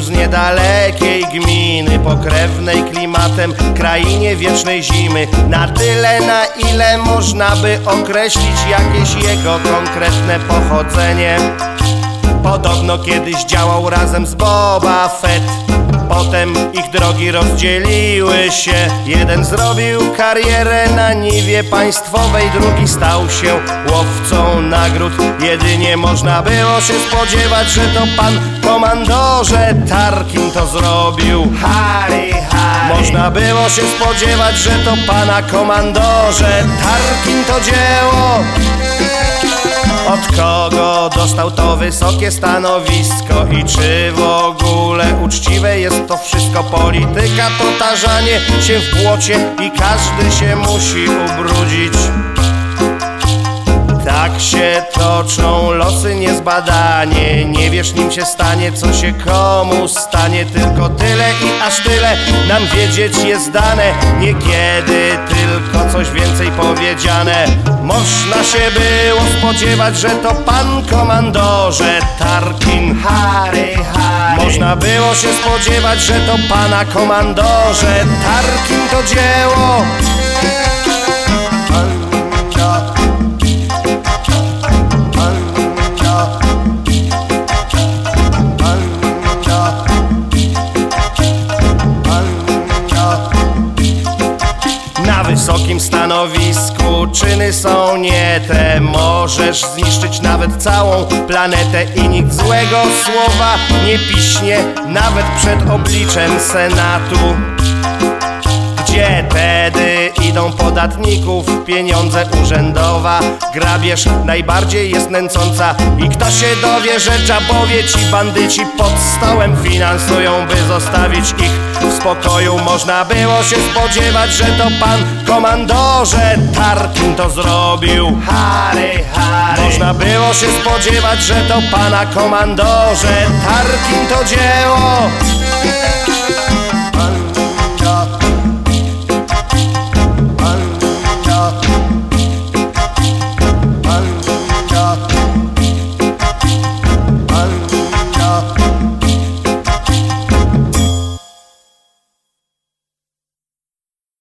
z niedalekiej gminy Pokrewnej klimatem krainie wiecznej zimy. Na tyle na ile można by określić jakieś jego konkretne pochodzenie. Podobno kiedyś działał razem z Boba Fett. Potem ich drogi rozdzieliły się. Jeden zrobił karierę na niwie państwowej Drugi stał się łowcą nagród. Jedynie można było się spodziewać, że to pan komandorze Tarkin to zrobił. Harry, Harry. Można było się spodziewać, że to pana komandorze. Tarkin to dzieło. Od kogo dostał to wysokie stanowisko? I czy w ogóle uczciwe jest to wszystko? Polityka to tarzanie się w błocie i każdy się musi ubrudzić się toczą losy niezbadanie Nie wiesz nim się stanie, co się komu stanie. Tylko tyle i aż tyle nam wiedzieć jest dane. Niekiedy tylko coś więcej powiedziane. Można się było spodziewać, że to pan komandorze Tarkin Harry, Harry. Można było się spodziewać, że to pana komandorze Tarkin to dzieło wysokim stanowisku. Czyny są nie te. Możesz zniszczyć nawet całą planetę I nikt złego słowa nie piśnie Nawet przed obliczem Senatu. Gdzie tedy idą podatników pieniądze urzędowa. Grabież najbardziej jest nęcąca. I kto się dowie, że ci bandyci pod stołem finansują By zostawić ich w spokoju. Można było się spodziewać, że to pan komandorze Tarkin to zrobił. Harry, Harry. Można było się spodziewać, że to pana komandorze Tarkin to dzieło